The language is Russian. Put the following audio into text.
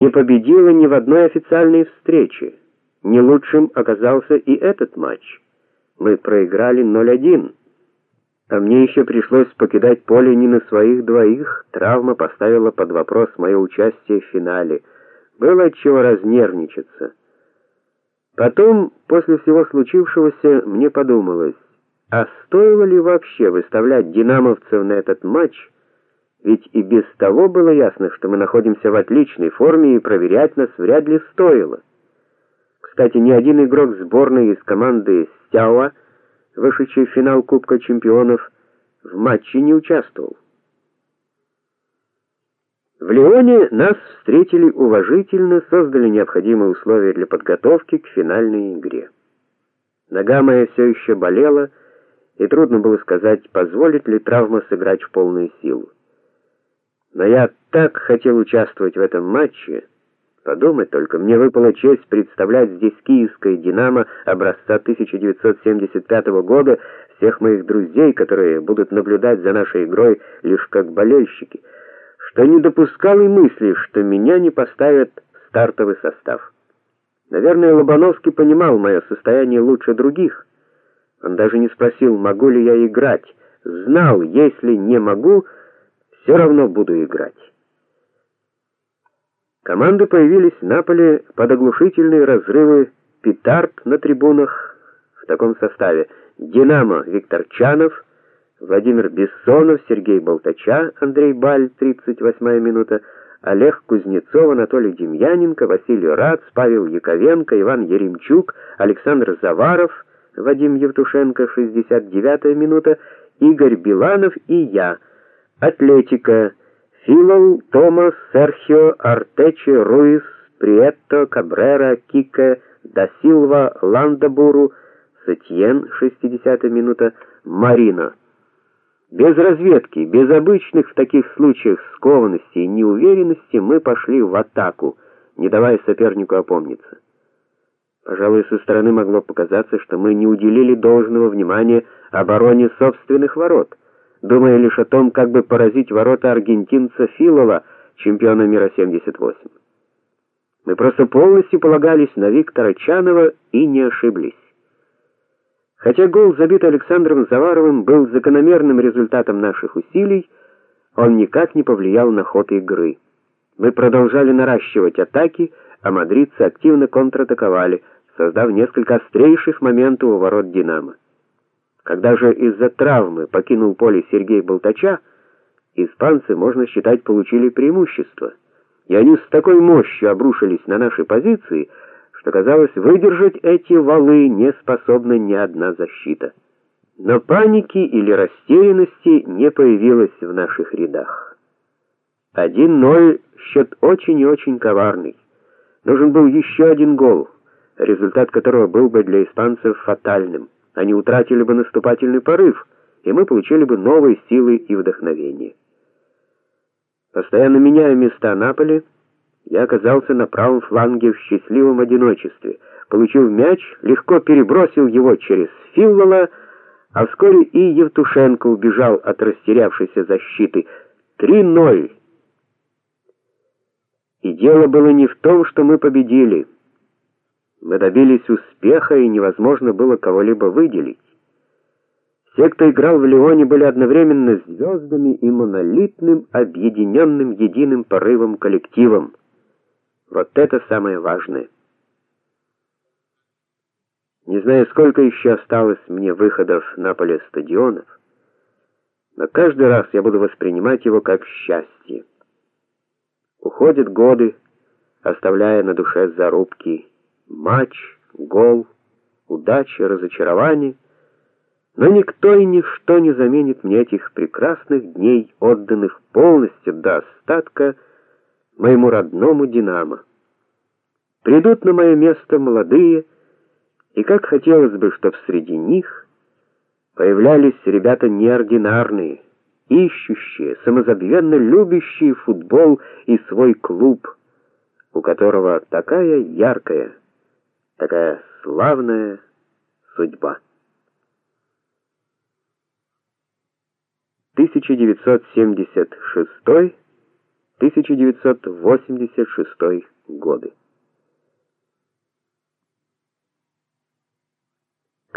не победила ни в одной официальной встрече. Не лучшим оказался и этот матч. Мы проиграли 0:1. А мне еще пришлось покидать поле не на своих двоих. Травма поставила под вопрос мое участие в финале. Было чего разнервничаться. Потом, после всего случившегося, мне подумалось, а стоило ли вообще выставлять динамовцев на этот матч? Ведь и без того было ясно, что мы находимся в отличной форме, и проверять нас вряд ли стоило. Кстати, ни один игрок сборной из команды Стяуа, вышедший в финал Кубка чемпионов, в матче не участвовал. В Лионе нас встретили уважительно, создали необходимые условия для подготовки к финальной игре. Нога моя все еще болела, и трудно было сказать, позволит ли травма сыграть в полную силу. Но я так хотел участвовать в этом матче. Подумать только, мне выпала честь представлять здесь киевское Динамо образца 1975 года, всех моих друзей, которые будут наблюдать за нашей игрой лишь как болельщики, что не допускал и мысли, что меня не поставят в стартовый состав. Наверное, Лобановский понимал мое состояние лучше других. Он даже не спросил, могу ли я играть. Знал, если не могу, все равно буду играть. Команды появились на поле под оглушительные разрывы петард на трибунах в таком составе: Динамо Виктор Чанов, Владимир Бессонов, Сергей Болтача, Андрей Баль, 38-я минута, Олег Кузнецов, Анатолий Демьяненко, Василий Рац, Павел Яковенко, Иван Еремчук, Александр Заваров, Вадим Евтушенко, 69-я минута, Игорь Биланов и я. Атлетика. Филол, Томас, Серхио, Артечи, Руис, Приетто, Кабрера, Кике, Да Силва, Ландабуру, Сетьен, 60-я минута, Марина. Без разведки, без обычных в таких случаях скованности и неуверенности мы пошли в атаку, не давая сопернику опомниться. Пожалуй, со стороны могло показаться, что мы не уделили должного внимания обороне собственных ворот думая лишь о том, как бы поразить ворота аргентинца Филова, чемпиона мира 78. Мы просто полностью полагались на Виктора Чанова и не ошиблись. Хотя гол, забитый Александром Заваровым, был закономерным результатом наших усилий, он никак не повлиял на ход игры. Мы продолжали наращивать атаки, а мадридцы активно контратаковали, создав несколько острейших моментов у ворот Динамо. Когда же из-за травмы покинул поле Сергей Болтача, испанцы, можно считать, получили преимущество. И они с такой мощью обрушились на наши позиции, что казалось, выдержать эти валы не способна ни одна защита. Но паники или растерянности не появилось в наших рядах. 1:0 счет очень и очень коварный. Нужен был еще один гол, результат которого был бы для испанцев фатальным они утратили бы наступательный порыв, и мы получили бы новые силы и вдохновение. Постоянно меняя места на поле, я оказался на правом фланге в счастливом одиночестве. Получил мяч, легко перебросил его через Филлола, а вскоре и Евтушенко убежал от растерявшейся защиты. 3:0. И дело было не в том, что мы победили. Мы добились успеха, и невозможно было кого-либо выделить. Все, кто играл в Лионе, были одновременно звездами и монолитным, объединенным единым порывом коллективом. Вот это самое важное. Не знаю, сколько еще осталось мне выходов на поле стадионов, но каждый раз я буду воспринимать его как счастье. Уходят годы, оставляя на душе зарубки матч, гол, удача, разочарование, но никто и ничто не заменит мне этих прекрасных дней, отданных полностью до остатка моему родному Динамо. Придут на мое место молодые, и как хотелось бы, чтобы среди них появлялись ребята неординарные, ищущие, самозабвенно любящие футбол и свой клуб, у которого такая яркая такая славная судьба. 1976 1986 годы.